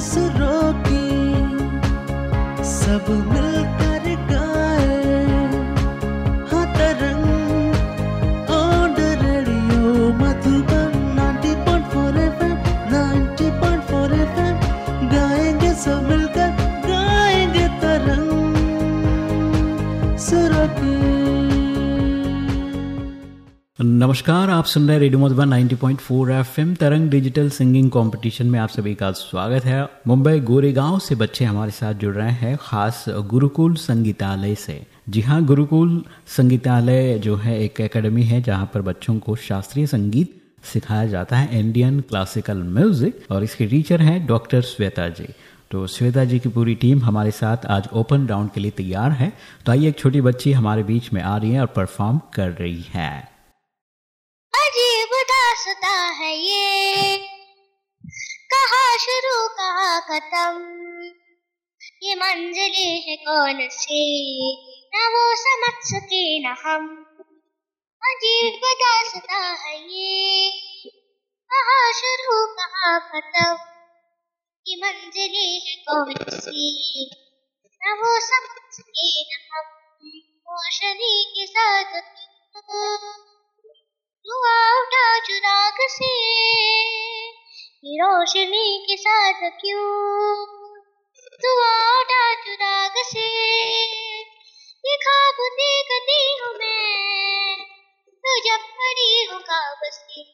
सुरों की सब मिलकर नमस्कार, आप सुन रहे हैं radio Madhuban 90.4 FM, Tarang digital singing competition में आप सभी का स्वागत है। मुंबई गोरेगांव से बच्चे हमारे साथ जुड़ रहे हैं, खास गुरुकुल संगीतालय से। जी हाँ गुरुकुल संगीतालय जो है एक एकेडमी है, जहाँ पर बच्चों को शास्त्रीय संगीत सिखाया जाता है इंडियन क्लासिकल म्यूज़िक और इसके टीचर हैं डॉक्टर श्वेता जी। तो श्वेता जी की पूरी टीम हमारे साथ आज ओपन राउंड के लिए तैयार है। तो आइए एक छोटी बच्ची हमारे बीच में आ रही है और परफॉर्म कर रही है। है ये। कहा शुरू, कहा खत्म। ये मंजिलें है कौन सी? न वो समझ सके न हम। अजीब दास्ता है ये। कहा शुरू, कहा खत्म। ये मंजिलें है कौन सी? न वो समझ सके न हम। रोशनी के साथ चुराग से रोशनी के साथ क्यों उठा चुराग से ये खाब देखती हूँ मैं तू जब पड़ी हूँ खाब से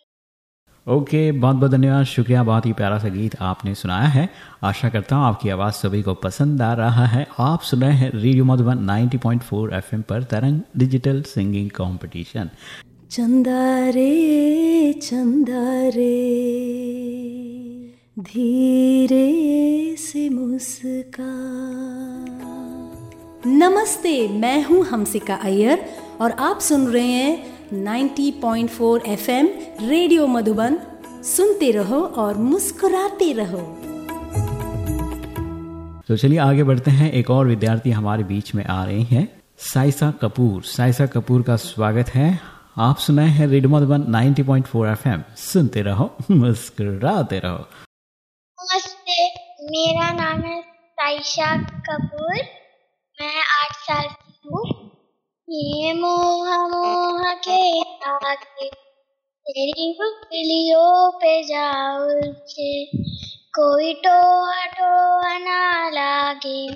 ओके बहुत बहुत धन्यवाद। शुक्रिया, बहुत ही प्यारा सा गीत आपने सुनाया है। आशा करता हूँ आपकी आवाज़ सभी को पसंद आ रहा है। आप सुन रहे हैं रेडियो मधुबन 90.4 एफएम पर तरंग डिजिटल सिंगिंग कंपटीशन चंदा रे चंदा रे धीरे से मुस्का। नमस्ते, मैं हूँ हमसिका अय्यर और आप सुन रहे हैं 90.4 एफएम रेडियो मधुबन। सुनते रहो और मुस्कुराते रहो। तो चलिए आगे बढ़ते हैं। एक और विद्यार्थी हमारे बीच में आ रही हैं, साइसा कपूर। साइसा कपूर का स्वागत है। आप सुनाए हैं रेडियो मधुबन 90.4 एफएम। सुनते रहो, मुस्कुराते रहो। नमस्ते, मेरा नाम है साइशा कपूर। मैं आठ साल की हूँ। ये मोह मोह के आगे तेरी उंगलियों पे जाओ कोई टोहा टोहा ना लागे,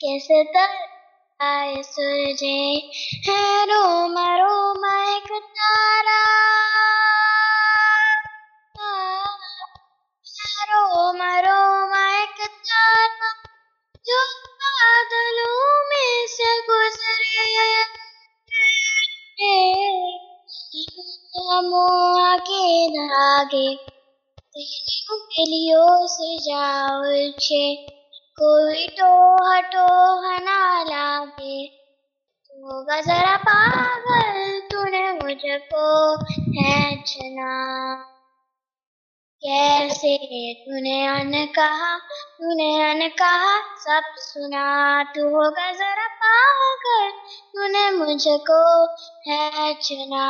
कैसे तर आए सुरजे है रोमा रोमा एक तारा रोमा रोमा एक तारा जो बादलों में से गुजरे। के धागे, तेरी उंगलियों से जाओ छे। कोई तो हटो ना लागे। होगा जरा पागल, तूने मुझको है कैसे तूने अन कहा तूने अन कहा सब सुना। तू होगा जरा पागल, तूने मुझको है चुना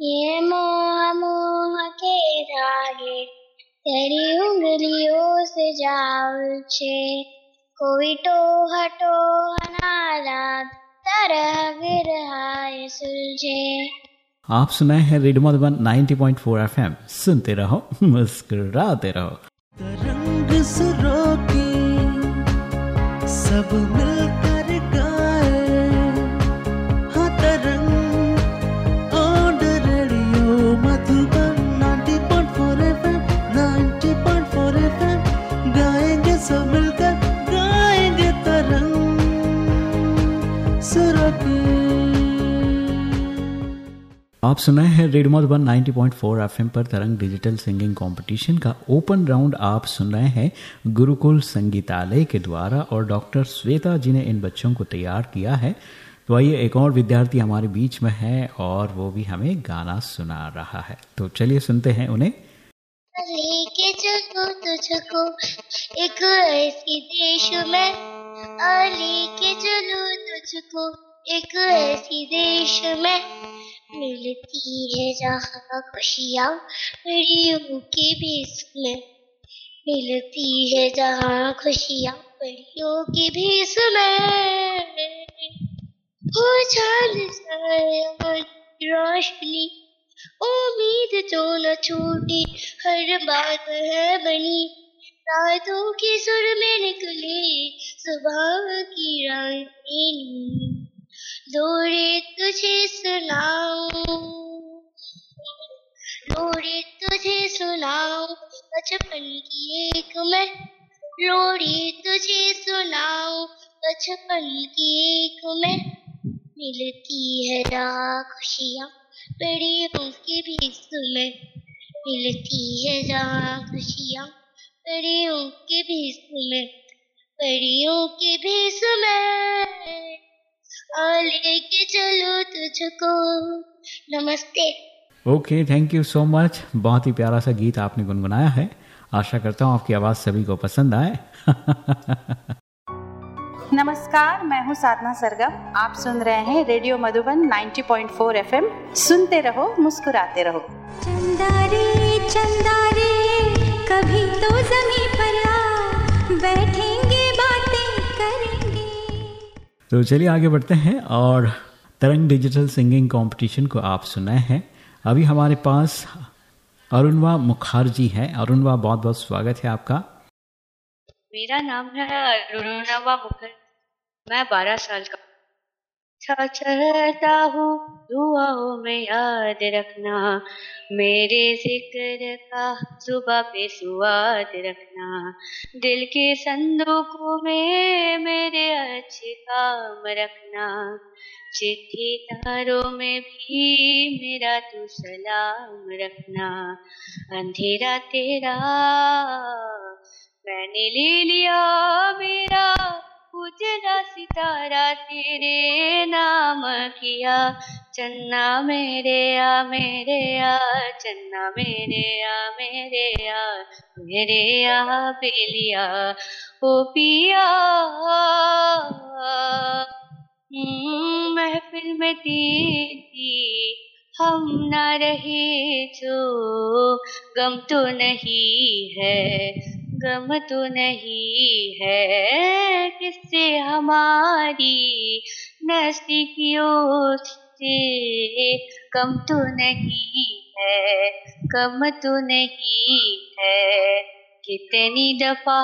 ये मोह मोह के धागे तेरी उंगलियों से जाओ छे। कोई तो हटो नाला तरह गिर सुलझे। आप सुनाए हैं रेडियो मधुबन 90.4 एफएम। सुनते रहो मुस्कुराते रहो। तरंग सुरों की सब मिलकर आप सुनाए हैं रेडियो मधुबन 90.4 एफएम पर तरंग डिजिटल सिंगिंग कंपटीशन का ओपन राउंड आप सुन रहे हैं गुरुकुल संगीतालय के द्वारा और डॉक्टर श्वेता जी ने इन बच्चों को तैयार किया है। तो आइए एक और विद्यार्थी हमारे बीच में है और वो भी हमें गाना सुना रहा है। तो चलिए सुनते हैं उन्हें। लेके चलो तुझको, एक ऐसी देश में। लेके चलो तुझको, एक ऐसी देश में। मिलती है जहाँ खुशियाँ परियों के बीच में। मिलती है जहाँ खुशियाँ परियों की भी समय हो चाँद रोशनी, उम्मीद जो न छूटी, हर बात है बनी। रातों के सुर में निकली, सुबह की रानी लोरे तुझे सुनाऊं। लोरी तुझे सुनाऊं। बचपन की एक मैं लोरी तुझे सुनाऊं। बचपन की एक मैं मिलती है जहाँ खुशियाँ। परियों की भी सुने मिलती है जहाँ खुशियाँ। परियों की भी सुने परियों की भी सुने आ लेके चलो तुझको। नमस्ते। Okay thank you so much बहुत ही प्यारा सा गीत आपने गुनगुनाया है। आशा करता हूँ आपकी आवाज़ सभी को पसंद आए। नमस्कार मैं हूँ साधना सरगम। आप सुन रहे हैं रेडियो मधुबन 90.4 एफएम सुनते रहो मुस्कुराते रहो। चंदा रे चंदा रे कभी तो जमी पर आ। बैठेंगे तो चलिए आगे बढ़ते हैं और तरंग डिजिटल सिंगिंग कंपटीशन को आप सुनाए हैं। अभी हमारे पास अरुणवा मुखर्जी हैं। अरुणवा, बहुत बहुत स्वागत है आपका। मेरा नाम है अरुणवा मुखर्जी। मैं बारह साल का अच्छा चलता हूँ, दुआओं में याद रखना। मेरे ज़िक्र का सुबह पे सुवाद रखना। दिल के संदूकों में मेरे अच्छे काम रखना। चिट्ठी तारों में भी मेरा तू सलाम रखना। अंधेरा तेरा, मैंने ले लिया मेरा उजला सितारा तेरे नाम किया। चन्ना मेरे आ मेरे आ चन्ना मेरे आ मेरे आ मेरे आ बेलिया ओ पिया। हम्म, महफिल में तेरी हम ना रहे जो गम तो नहीं है। गम तो नहीं है। किससे हमारी नजदीकियों से? कम तो नहीं है, कम तो नहीं है। कितनी दफ़ा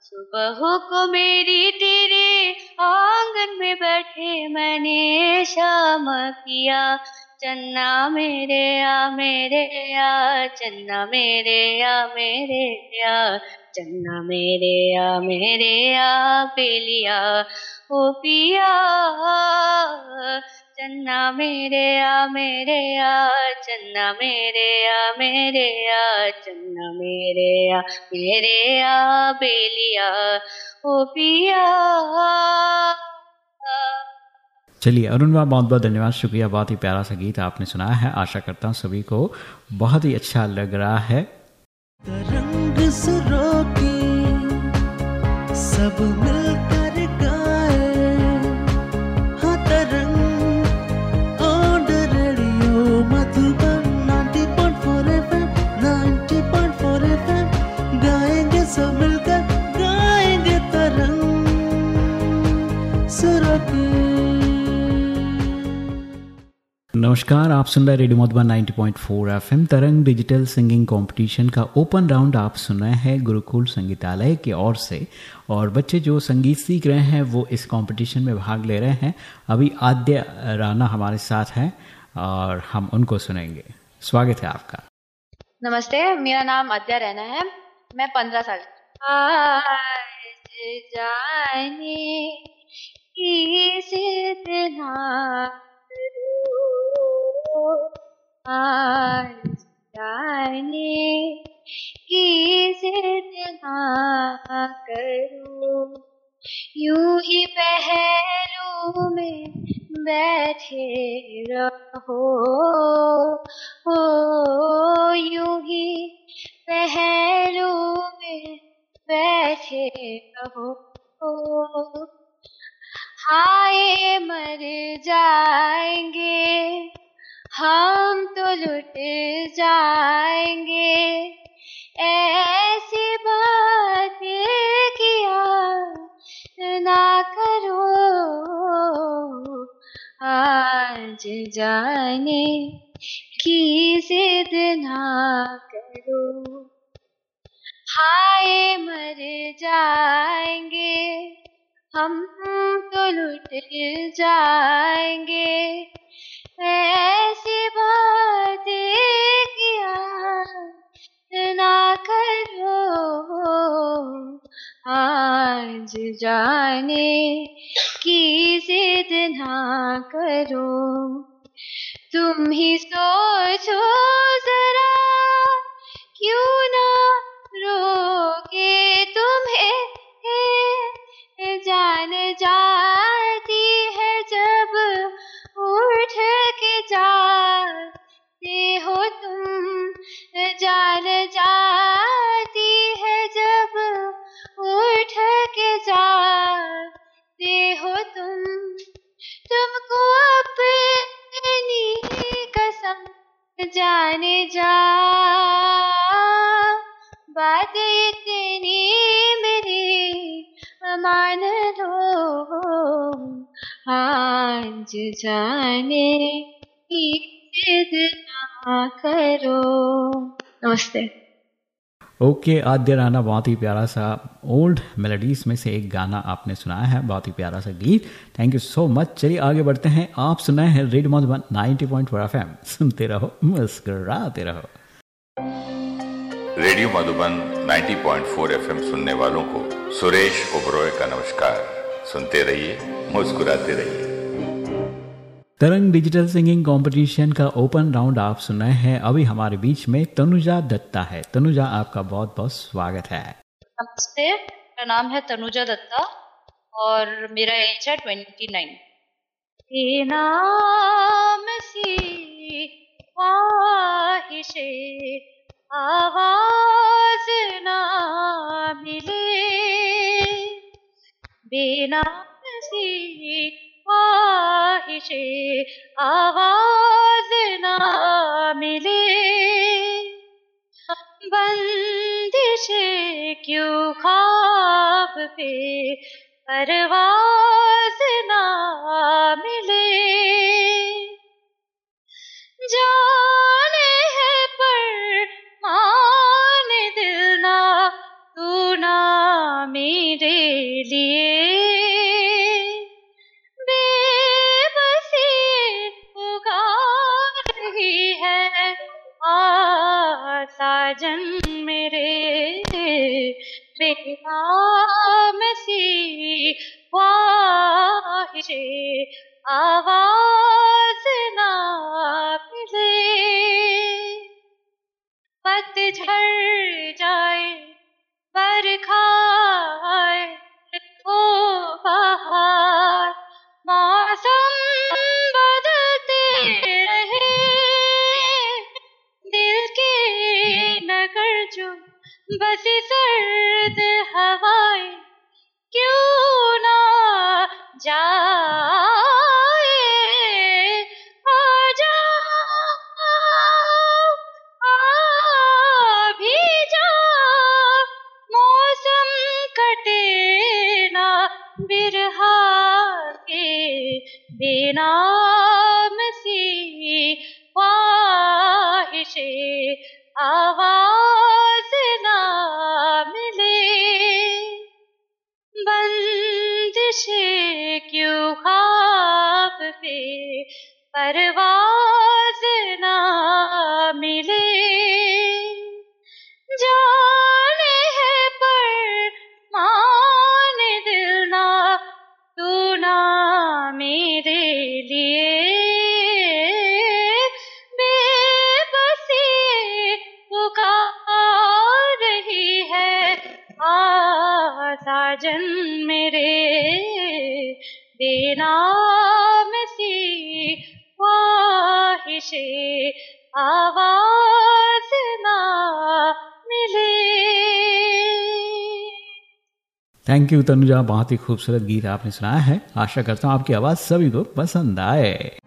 सुबह को मेरी तेरे आँगन में बैठे मैंने शाम किया। चन्ना मेरे आ मेरे आ चन्ना मेरे आ मेरे आ चन्ना मेरे आ मेरे आ पेलिया ओ पिया चन्ना मेरे आ मेरे आ चन्ना मेरे आ मेरे आ चन्ना मेरे आ मेरे आ बेलिया ओ पिया चलिए, अरुण भाई, बहुत बहुत धन्यवाद, शुक्रिया, बहुत ही प्यारा सा गीत आपने सुनाया है। आशा करता हूँ सभी को बहुत ही अच्छा लग रहा है। नमस्कार, आप सुन रहे radio Madhuban 90.4 FM, Tarang digital singing competition का ओपन राउंड आप सुन रहे हैं गुरुकुल संगीतालय की ओर से। और बच्चे जो संगीत सीख रहे हैं, वो इस कंपटीशन में भाग ले रहे हैं। अभी आद्य राणा हमारे साथ हैं और हम उनको सुनेंगे। स्वागत है आपका। नमस्ते, मेरा नाम अद्या रैना है। मैं पंद्रह साल जाने आज जाने की जितना करो। यूँ ही पहलू में बैठे रहो। हो, यूँ ही पहलू में बैठे रहो। हाय मर जाएँगे हम तो लुट जाएँगे। ऐसी बात किया ना करो। आज जाने की जिद ना करो। हाय मर जाएँगे। हम तो लुट जाएँगे। ऐसी बातें किया ना करो। आज जाने की जिद ना करो। तुम ही सोचो जरा, क्यों ना रोके तुम्हें? उठ के जाते हो तुम। तुमको अपनी कसम जाने जा। बात इतनी मेरी मान लो। आज जाने की करो। नमस्ते। ओके, आद्य राना, बहुत ही प्यारा सा ओल्ड मेलोडीज में से एक गाना आपने सुनाया है, बहुत ही प्यारा सा गीत। थैंक यू सो मच चलिए आगे बढ़ते हैं। आप सुनाए हैं रेड मधुबन 90.4 पॉइंट फोर एफ़ सुनते रहो, मुस्कुराते रहो। रेडियो मधुबन 90.4 एफएम सुनने वालों को सुरेश ओबरॉय का नमस्कार। सुनते रहिए, मुस्कुराते रहिए। तरंग डिजिटल सिंगिंग कंपटीशन का ओपन राउंड आप सुनाए हैं। अभी हमारे बीच में तनुजा दत्ता है। तनुजा, आपका बहुत बहुत स्वागत है। नमस्ते, मेरा नाम है तनुजा दत्ता और मेरा एज है ट्वेंटी नाइन नाम सी ख्वाहिशे, आवाज़ ना मिले। बेनाम सी ख्वाहिशे आवाज़ ना मिले। बंदिशे क्यों खाब पे परवाज ना मिले? बेनाम सी ख्वाहिशे, आवाज़ ना मिले। थैंक यू तनुजा बहुत ही खूबसूरत गीत आपने सुनाया है। आशा करता हूँ आपकी आवाज़ सभी को पसंद आए।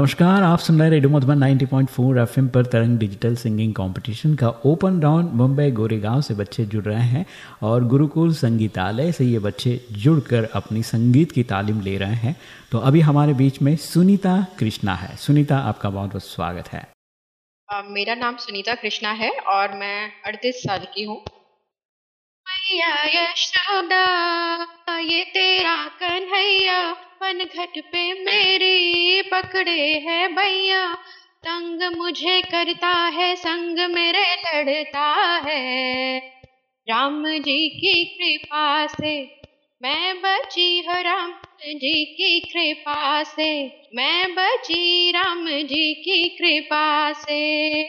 नमस्कार आप सुन रहे रेडियो मधुबन 90.4 एफएम पर तरंग डिजिटल सिंगिंग कंपटीशन का ओपन राउंड मुंबई गोरेगांव से बच्चे जुड़ रहे हैं और गुरुकुल संगीतालय से ये बच्चे जुड़कर अपनी संगीत की तालीम ले रहे हैं। तो अभी हमारे बीच में सुनीता कृष्णा है। सुनीता आपका बहुत बहुत स्वागत है। मेरा नाम सुनीता कृष्णा है और मैं अड़तीस साल की हूँ। ये तेरा कन्हैया पन घट पे मेरी पकड़े है भैया, तंग मुझे करता है, संग मेरे लड़ता है। राम जी की कृपा से, मैं बची हूँ राम जी की कृपा से, मैं बची राम जी की कृपा से।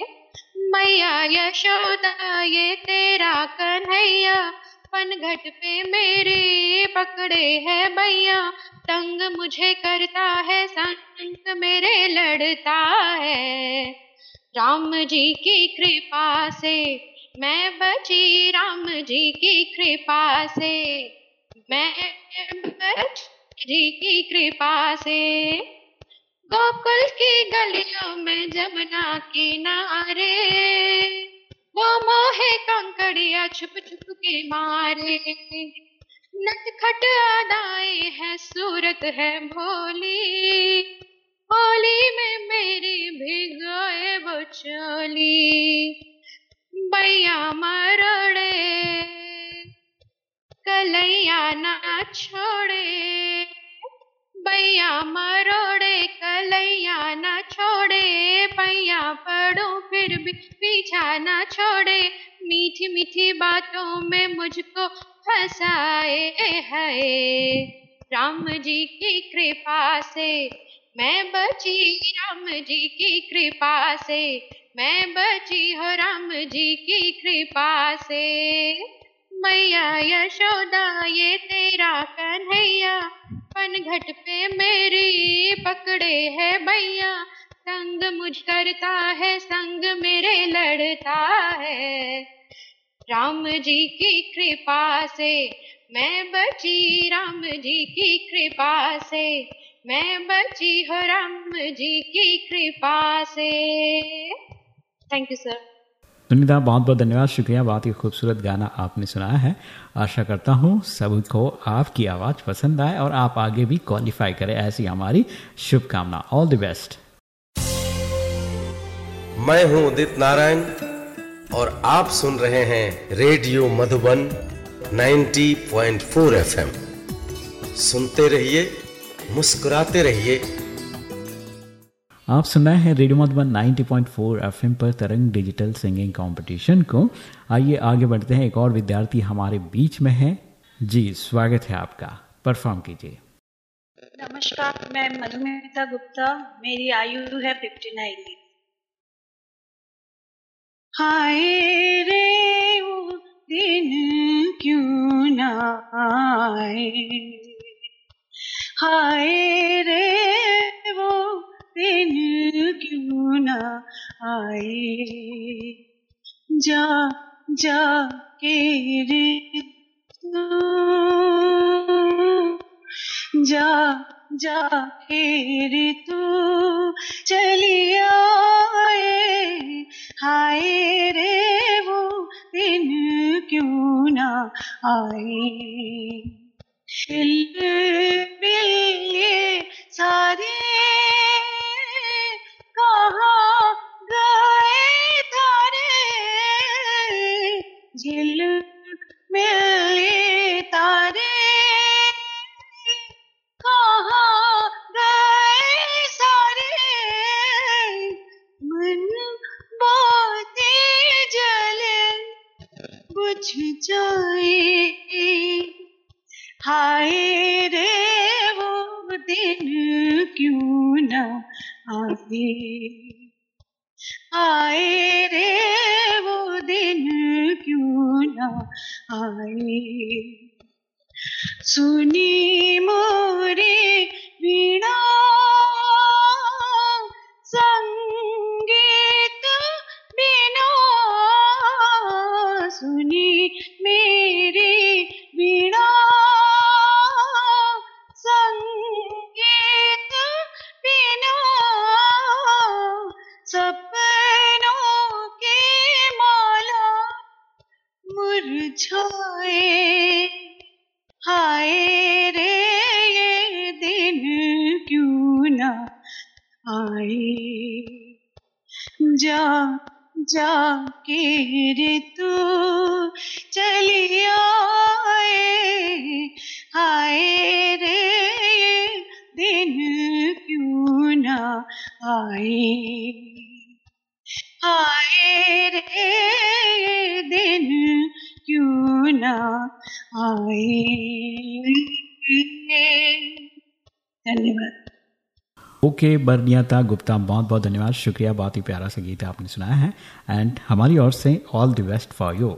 मैया यशोदा, ये तेरा कन्हैया पनघट पे मेरे पकड़े है भैया, तंग मुझे करता है, संग मेरे लड़ता है। राम जी की कृपा से, मैं बची राम जी की कृपा से, मैं जी की कृपा से। गोकुल की गलियों में जमुना किनारे मोहे कंकड़िया छुप छुप के मारे। नटखट अदाएँ है, सूरत है भोली। होली में मेरी भिगोए वो चोली। बैया मरोड़े, कलैया ना छोड़े। बैया मरोड़े कलैया ना छोड़े पैया पड़ो फिर भी पीछा ना छोड़े। मीठी मीठी बातों में मुझको फंसाए है राम जी की कृपा से, मैं बची राम जी की कृपा से, मैं बची हो राम जी की कृपा से। मैया यशोदा, ये तेरा कन्हैया पन घट पे मेरी पकड़े है भैया। संग मुझ करता है, संग मेरे लड़ता है। राम जी की कृपा से, मैं बची राम जी की कृपा से। मैं बची हो राम जी की कृपा से। थैंक यू सर सुनीता बहुत बहुत धन्यवाद। शुक्रिया, बहुत ही खूबसूरत गाना आपने सुनाया है। आशा करता हूँ सभी को आपकी आवाज़ पसंद आए और आप आगे भी क्वालिफाई करें ऐसी हमारी शुभकामना। ऑल द बेस्ट मैं हूँ उदित नारायण और आप सुन रहे हैं रेडियो मधुबन 90.4 एफएम। सुनते रहिए, मुस्कुराते रहिए। आप सुन हैं रेडियो मधुबन 90.4 एफएम पर तरंग डिजिटल सिंगिंग कंपटीशन को। आइए आगे बढ़ते हैं। एक और विद्यार्थी हमारे बीच में है। जी, स्वागत है आपका। परफॉर्म कीजिए। नमस्कार, मैं मधुमिता गुप्ता। मेरी आयु है फिफ्टी नाइन। हाय रे, वो दिन क्यों ना आए? हाय रे, वो दिन क्यों ना आए। जा जा के रे तू जा जा फिर तू चली आए, हाय रे वो दिन क्यों ना आए। दिल दिल ये सारे बुझ जाए हाय रे वो दिन क्यों न आए आए रे वो दिन क्यों न आए सुनी मोरे वीणा आए। जा जा के रे चली आए। आए रे दिन क्यों ना आए? आए रे दिन क्यों ना आए? धन्यवाद। ओके बरनियाता गुप्ता, बहुत बहुत धन्यवाद, शुक्रिया, बहुत ही प्यारा सा गीत आपने सुनाया है एंड हमारी ओर से all the best for you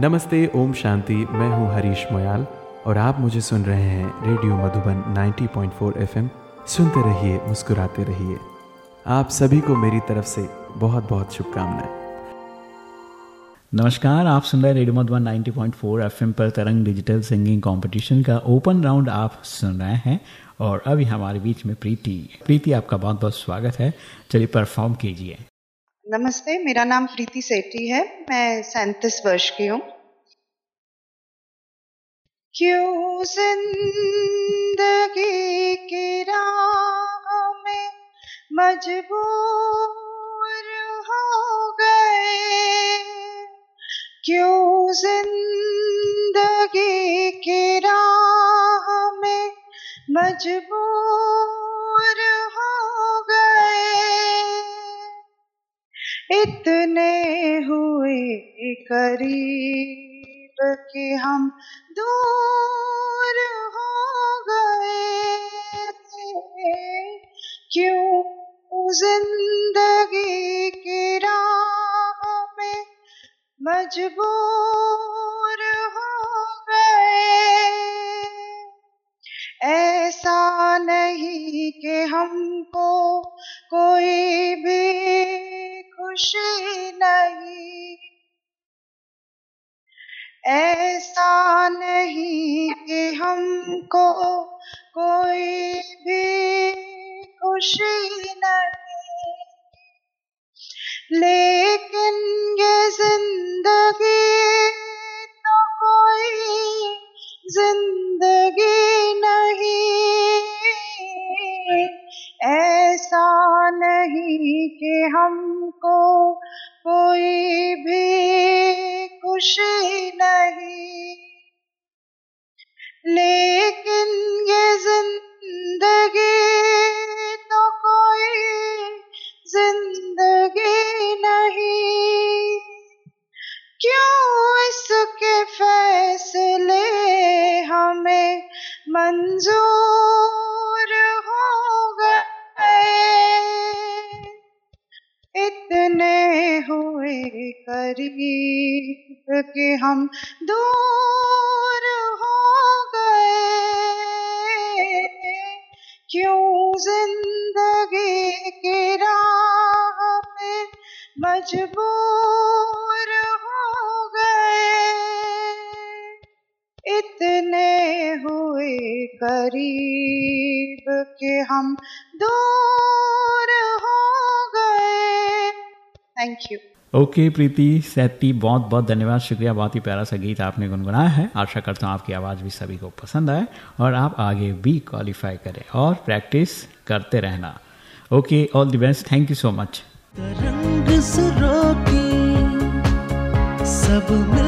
नमस्ते, ओम शांति, मैं हूँ हरीश मोयाल, और आप मुझे सुन रहे हैं रेडियो मधुबन 90.4 एफएम सुनते रहिए, मुस्कुराते रहिए। आप सभी को मेरी तरफ़ से बहुत बहुत शुभकामनाएँ। नमस्कार, आप सुन रहे हैं रेडियो मधुबन 90.4 एफएम पर तरंग डिजिटल सिंगिंग कंपटीशन का ओपन राउंड आप सुन रहे हैं और अभी हमारे बीच में प्रीति। प्रीति, आपका बहुत बहुत स्वागत है। चलिए परफॉर्म कीजिए। नमस्ते, मेरा नाम प्रीति सेठी है। मैं सैंतीस वर्ष की हूँ। क्यों मजबूर हो गए? क्यों ज़िंदगी की राह में मजबूर हो गए? इतने हुए करीब कि हम दूर हो गए क्यों ज़िंदगी की राह मजबूर हो गए ऐसा नहीं कि हमको कोई भी खुशी नहीं। ऐसा नहीं कि हमको कोई भी खुशी नहीं। लेकिन ये ज़िंदगी तो कोई ज़िंदगी नहीं। ऐसा नहीं कि हमको करीब कि हम दूर हो गए। क्यों ज़िंदगी की राह में मजबूर हो गए? इतने हुए करीब के हम दूर हो गए। थैंक यू ओके प्रीति, सैती, बहुत बहुत धन्यवाद, शुक्रिया, बहुत ही प्यारा सा गीत आपने गुनगुनाया है। आशा करता हूँ आपकी आवाज़ भी सभी को पसंद आए और आप आगे भी क्वालिफाई करें और प्रैक्टिस करते रहना। Okay all the best thank you so much सब मिलकर